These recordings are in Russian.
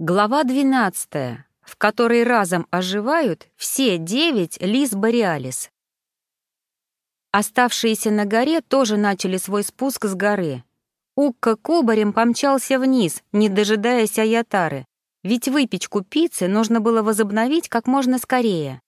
Глава 12, в которой разом оживают все девять лис Бориалис. Оставшиеся на горе тоже начали свой спуск с горы. Укка кубарем помчался вниз, не дожидаясь Аятары, ведь выпечку пиццы нужно было возобновить как можно скорее.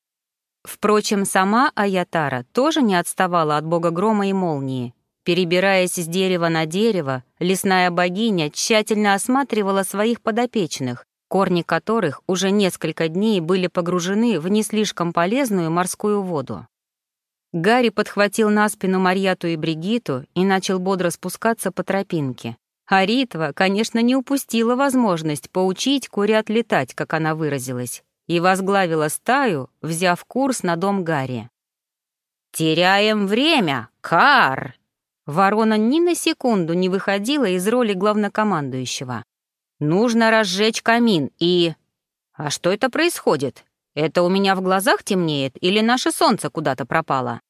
Впрочем, сама Аятара тоже не отставала от бога грома и молнии. Перебираясь с дерева на дерево, лесная богиня тщательно осматривала своих подопечных, корни которых уже несколько дней были погружены в не слишком полезную морскую воду. Гарри подхватил на спину Марьяту и Бригиту и начал бодро спускаться по тропинке. А Ритва, конечно, не упустила возможность поучить курят летать, как она выразилась, и возглавила стаю, взяв курс на дом Гарри. «Теряем время, Кар!» Ворона ни на секунду не выходила из роли главнокомандующего. «Нужно разжечь камин и...» «А что это происходит? Это у меня в глазах темнеет или наше солнце куда-то пропало?»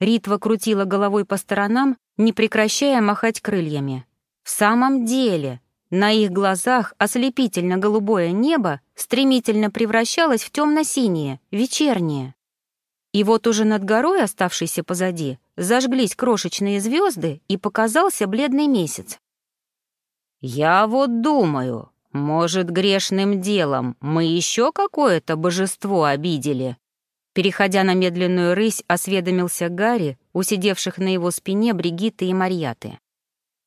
Ритва крутила головой по сторонам, не прекращая махать крыльями. В самом деле, на их глазах ослепительно-голубое небо стремительно превращалось в темно-синее, вечернее. И вот уже над горой, оставшейся позади, зажглись крошечные звезды и показался бледный месяц. «Я вот думаю, может, грешным делом мы еще какое-то божество обидели?» Переходя на медленную рысь, осведомился Гарри, усидевших на его спине Бригитты и Марьяты.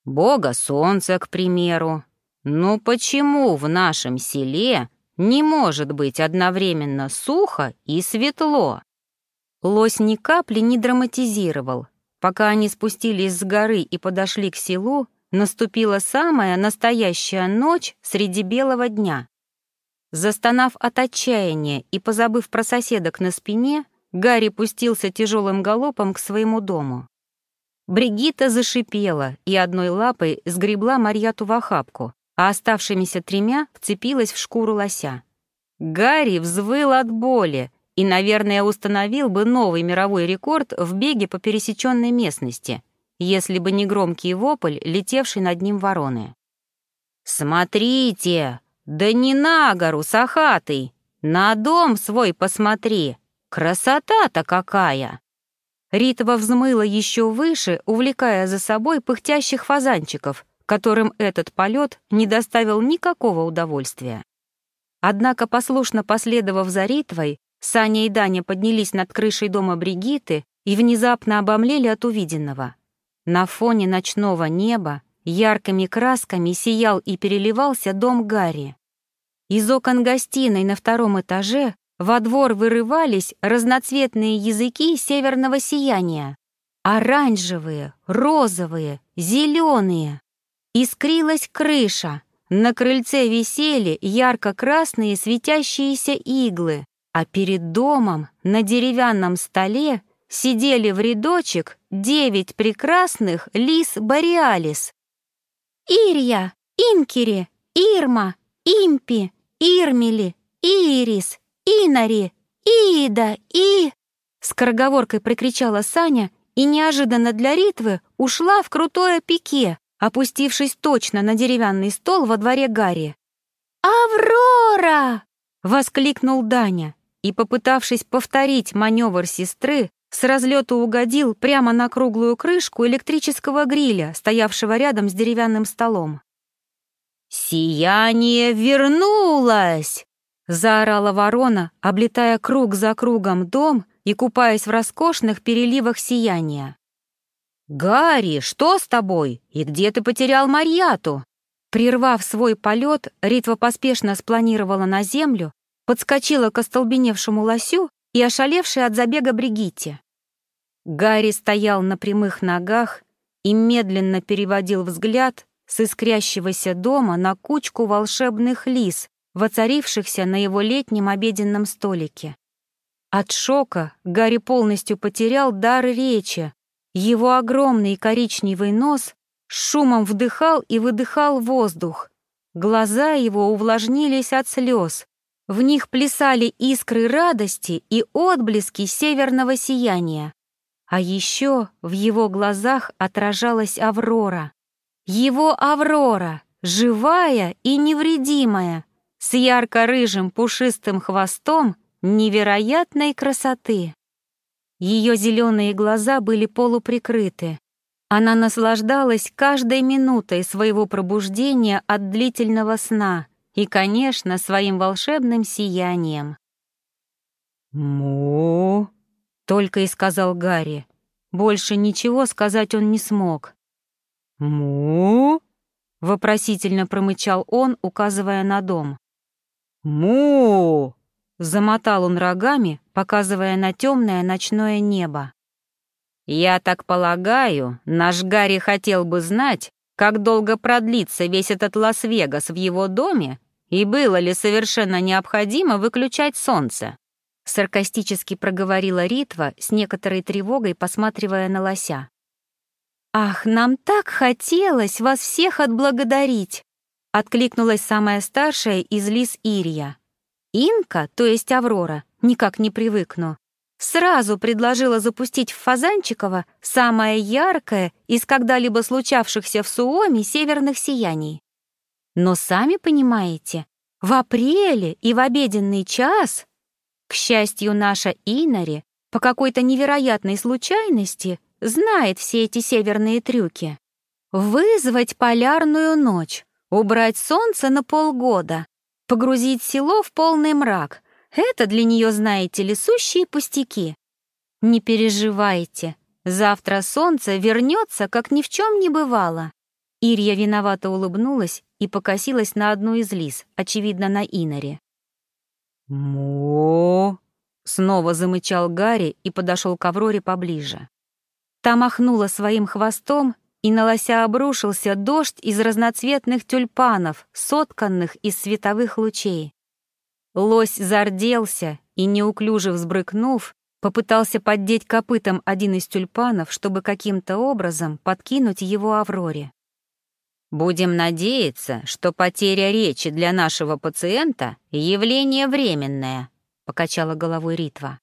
«Бога солнца, к примеру. Ну почему в нашем селе не может быть одновременно сухо и светло?» Лось ни капли не драматизировал. Пока они спустились с горы и подошли к селу, наступила самая настоящая ночь среди белого дня. Застонав от отчаяния и позабыв про соседок на спине, Гарри пустился тяжелым галопом к своему дому. Бригита зашипела и одной лапой сгребла Марьяту в охапку, а оставшимися тремя вцепилась в шкуру лося. Гарри взвыл от боли, и, наверное, установил бы новый мировой рекорд в беге по пересеченной местности, если бы не громкий вопль, летевший над ним вороны. «Смотрите! Да не на гору, сахатый! На дом свой посмотри! Красота-то какая!» Ритва взмыла еще выше, увлекая за собой пыхтящих фазанчиков, которым этот полет не доставил никакого удовольствия. Однако, послушно последовав за Ритвой, Саня и Даня поднялись над крышей дома Бригиты и внезапно обомлели от увиденного. На фоне ночного неба яркими красками сиял и переливался дом Гарри. Из окон гостиной на втором этаже во двор вырывались разноцветные языки северного сияния. Оранжевые, розовые, зеленые. Искрилась крыша. На крыльце висели ярко-красные светящиеся иглы а перед домом на деревянном столе сидели в рядочек девять прекрасных лис Бориалис. Ирья, Инкери, Ирма, Импи, Ирмели, Ирис, Инари, Ида и... Скороговоркой прикричала Саня и неожиданно для Ритвы ушла в крутое пике, опустившись точно на деревянный стол во дворе Гарри. «Аврора!» — воскликнул Даня и, попытавшись повторить маневр сестры, с разлету угодил прямо на круглую крышку электрического гриля, стоявшего рядом с деревянным столом. «Сияние вернулось!» — заорала ворона, облетая круг за кругом дом и купаясь в роскошных переливах сияния. «Гарри, что с тобой? И где ты потерял Марьяту?» Прервав свой полет, Ритва поспешно спланировала на землю подскочила к остолбеневшему лосю и ошалевшей от забега Бригитте. Гарри стоял на прямых ногах и медленно переводил взгляд с искрящегося дома на кучку волшебных лис, воцарившихся на его летнем обеденном столике. От шока Гарри полностью потерял дар речи. Его огромный коричневый нос шумом вдыхал и выдыхал воздух. Глаза его увлажнились от слез, в них плясали искры радости и отблески северного сияния. А еще в его глазах отражалась Аврора. Его Аврора, живая и невредимая, с ярко-рыжим пушистым хвостом невероятной красоты. Ее зеленые глаза были полуприкрыты. Она наслаждалась каждой минутой своего пробуждения от длительного сна и, конечно, своим волшебным сиянием. «Му!» — только и сказал Гарри. Больше ничего сказать он не смог. «Му?» — вопросительно промычал он, указывая на дом. «Му!» — замотал он рогами, показывая на темное ночное небо. «Я так полагаю, наш Гарри хотел бы знать, как долго продлится весь этот Лас-Вегас в его доме и было ли совершенно необходимо выключать солнце?» Саркастически проговорила Ритва с некоторой тревогой, посматривая на лося. «Ах, нам так хотелось вас всех отблагодарить!» Откликнулась самая старшая из лис Ирия. Инка, то есть Аврора, никак не привыкну. Сразу предложила запустить в Фазанчиково самое яркое из когда-либо случавшихся в Суоме северных сияний. Но сами понимаете, в апреле и в обеденный час к счастью, наша Инари по какой-то невероятной случайности знает все эти северные трюки. Вызвать полярную ночь, убрать солнце на полгода, погрузить село в полный мрак — это для нее, знаете ли, сущие пустяки. Не переживайте, завтра солнце вернется, как ни в чем не бывало. Ирия виновато улыбнулась и покосилась на одну из лис, очевидно, на Инаре. «Мо!» — снова замычал Гарри и подошел к Авроре поближе. Та махнула своим хвостом, и на лося обрушился дождь из разноцветных тюльпанов, сотканных из световых лучей. Лось зарделся и, неуклюже взбрыкнув, попытался поддеть копытом один из тюльпанов, чтобы каким-то образом подкинуть его Авроре. Будем надеяться, что потеря речи для нашего пациента — явление временное, — покачала головой Ритва.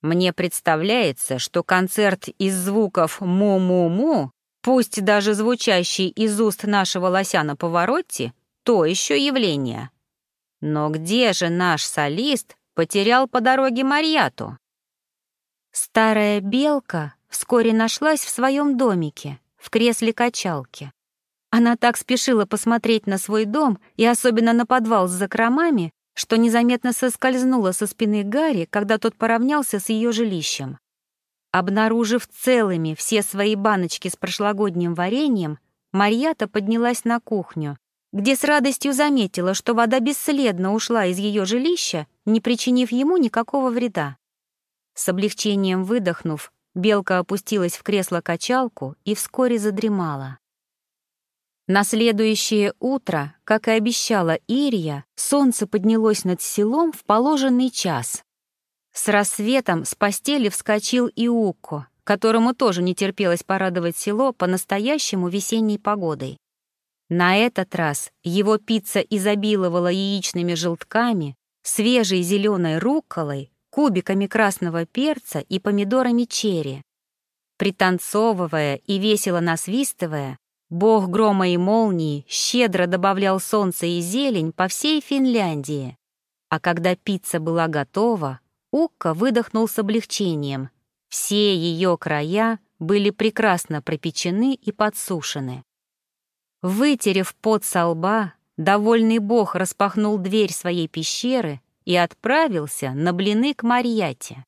Мне представляется, что концерт из звуков «му-му-му», пусть даже звучащий из уст нашего лося на повороте, то еще явление. Но где же наш солист потерял по дороге Марьяту? Старая белка вскоре нашлась в своем домике, в кресле качалки. Она так спешила посмотреть на свой дом и особенно на подвал с закромами, что незаметно соскользнула со спины Гарри, когда тот поравнялся с ее жилищем. Обнаружив целыми все свои баночки с прошлогодним вареньем, Марьята поднялась на кухню, где с радостью заметила, что вода бесследно ушла из ее жилища, не причинив ему никакого вреда. С облегчением выдохнув, белка опустилась в кресло-качалку и вскоре задремала. На следующее утро, как и обещала Ирия, солнце поднялось над селом в положенный час. С рассветом с постели вскочил и Укко, которому тоже не терпелось порадовать село по-настоящему весенней погодой. На этот раз его пицца изобиловала яичными желтками, свежей зеленой рукколой, кубиками красного перца и помидорами черри. Пританцовывая и весело насвистывая, Бог грома и молнии щедро добавлял солнце и зелень по всей Финляндии. А когда пицца была готова, Укка выдохнул с облегчением. Все ее края были прекрасно пропечены и подсушены. Вытерев пот со лба, довольный бог распахнул дверь своей пещеры и отправился на блины к Марьяте.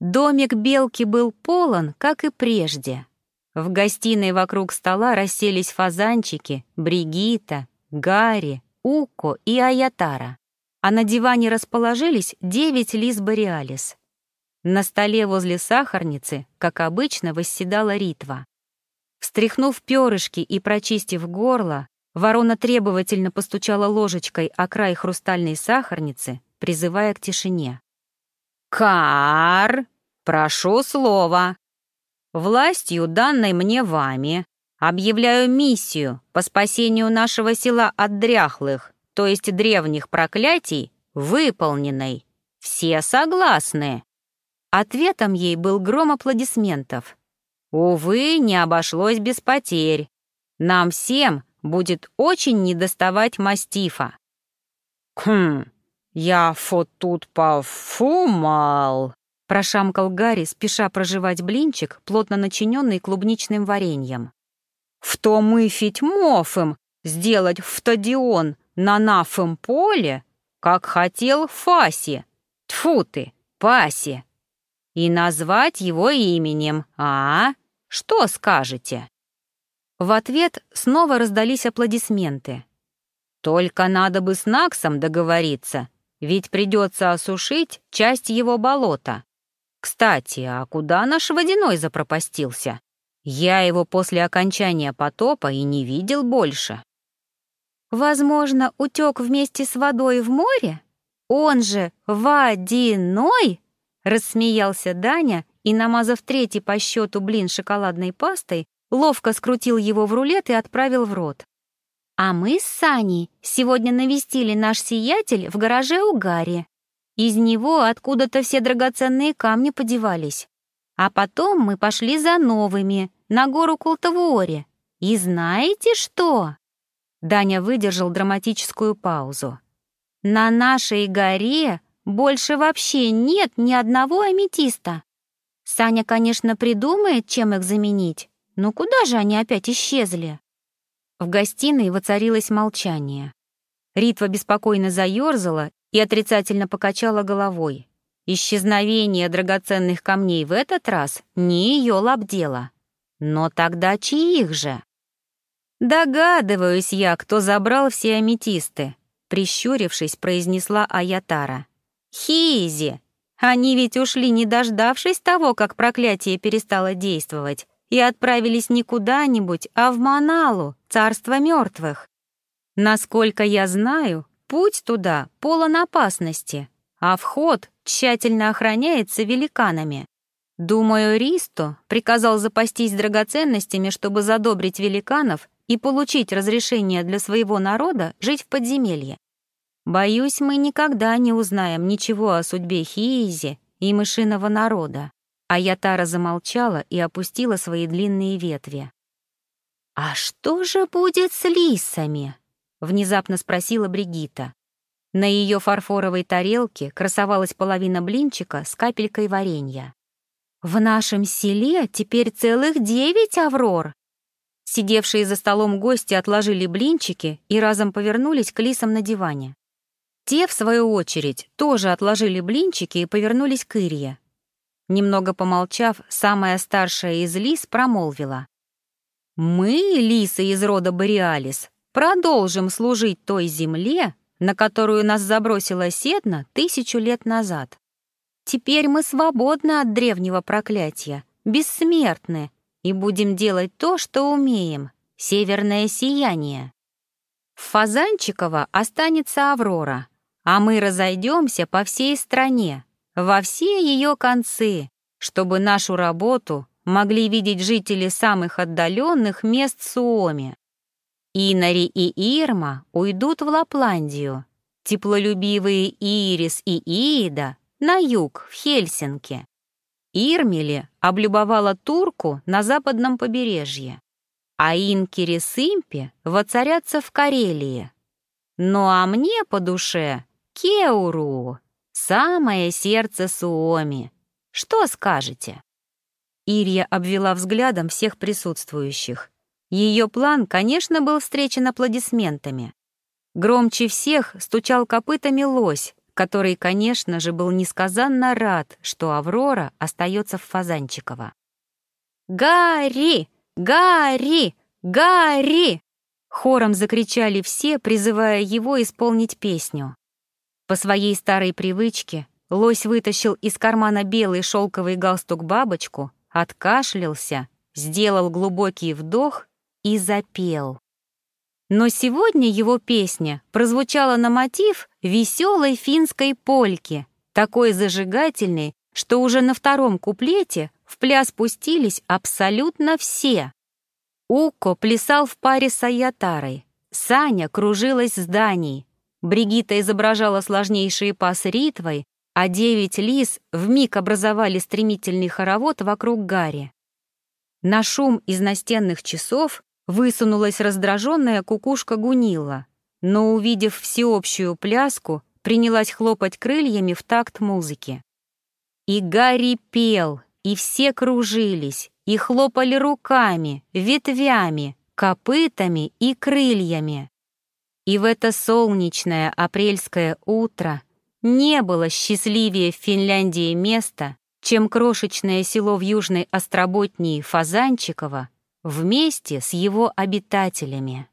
Домик белки был полон, как и прежде, в гостиной вокруг стола расселись фазанчики, Бригита, Гарри, Уко и Аятара, а на диване расположились девять лис Бориалис. На столе возле сахарницы, как обычно, восседала Ритва. Встряхнув перышки и прочистив горло, ворона требовательно постучала ложечкой о край хрустальной сахарницы, призывая к тишине. «Кар, прошу слова!» Властью, данной мне вами, объявляю миссию по спасению нашего села от дряхлых, то есть древних проклятий, выполненной. Все согласны?» Ответом ей был гром аплодисментов. «Увы, не обошлось без потерь. Нам всем будет очень недоставать мастифа». «Хм, я фо тут пофумал», — прошамкал Гарри, спеша проживать блинчик, плотно начиненный клубничным вареньем. «В то мы фить мофым сделать в стадион на нафым поле, как хотел Фаси. Тфу ты, Паси. И назвать его именем, а? Что скажете?» В ответ снова раздались аплодисменты. «Только надо бы с Наксом договориться, ведь придется осушить часть его болота. Кстати, а куда наш водяной запропастился? Я его после окончания потопа и не видел больше». Возможно, утек вместе с водой в море? Он же водяной? Рассмеялся Даня и, намазав третий по счету блин шоколадной пастой, ловко скрутил его в рулет и отправил в рот. А мы с Саней сегодня навестили наш сиятель в гараже у Гарри. Из него откуда-то все драгоценные камни подевались. А потом мы пошли за новыми, на гору Култавуоре. И знаете что? Даня выдержал драматическую паузу. «На нашей горе больше вообще нет ни одного аметиста. Саня, конечно, придумает, чем их заменить, но куда же они опять исчезли?» В гостиной воцарилось молчание. Ритва беспокойно заёрзала и отрицательно покачала головой. Исчезновение драгоценных камней в этот раз не ее лап. Но тогда чьих же? «Догадываюсь я, кто забрал все аметисты», — прищурившись, произнесла Аятара. «Хизи! Они ведь ушли, не дождавшись того, как проклятие перестало действовать, и отправились не куда-нибудь, а в Маналу, царство мертвых. Насколько я знаю, путь туда полон опасности, а вход тщательно охраняется великанами. Думаю, Ристо приказал запастись драгоценностями, чтобы задобрить великанов и получить разрешение для своего народа жить в подземелье. Боюсь, мы никогда не узнаем ничего о судьбе Хиизи и мышиного народа. А Ятара замолчала и опустила свои длинные ветви. «А что же будет с лисами?» — внезапно спросила Бригита. На ее фарфоровой тарелке красовалась половина блинчика с капелькой варенья. «В нашем селе теперь целых девять аврор!» Сидевшие за столом гости отложили блинчики и разом повернулись к лисам на диване. Те, в свою очередь, тоже отложили блинчики и повернулись к Ирье. Немного помолчав, самая старшая из лис промолвила. «Мы, лисы из рода Бориалис, продолжим служить той земле, на которую нас забросила Седна тысячу лет назад. Теперь мы свободны от древнего проклятия, бессмертны, и будем делать то, что умеем — северное сияние. В Фазанчиково останется Аврора, а мы разойдемся по всей стране, во все ее концы, чтобы нашу работу могли видеть жители самых отдаленных мест Суоми. Инари и Ирма уйдут в Лапландию, теплолюбивые Ирис и Иида — на юг, в Хельсинки. Ирмеле облюбовала турку на западном побережье, а инкери Симпи воцарятся в Карелии. Ну а мне по душе Кеуру, самое сердце Суоми. Что скажете?» Ирия обвела взглядом всех присутствующих. Ее план, конечно, был встречен аплодисментами. Громче всех стучал копытами лось, который, конечно же, был несказанно рад, что Аврора остается в Фазанчиково. «Гарри! Гарри! Гарри!» Хором закричали все, призывая его исполнить песню. По своей старой привычке лось вытащил из кармана белый шелковый галстук-бабочку, откашлялся, сделал глубокий вдох и запел. Но сегодня его песня прозвучала на мотив веселой финской польки, такой зажигательной, что уже на втором куплете в пляс пустились абсолютно все. Уко плясал в паре с Аятарой, Саня кружилась с Даней, Бригита изображала сложнейшие пас ритвой, а девять лис вмиг образовали стремительный хоровод вокруг Гарри. На шум из настенных часов высунулась раздраженная кукушка Гунила. но, увидев всеобщую пляску, принялась хлопать крыльями в такт музыки. И Гарри пел, и все кружились, и хлопали руками, ветвями, копытами и крыльями. И в это солнечное апрельское утро не было счастливее в Финляндии места, чем крошечное село в Южной Остроботнии Фазанчиково вместе с его обитателями.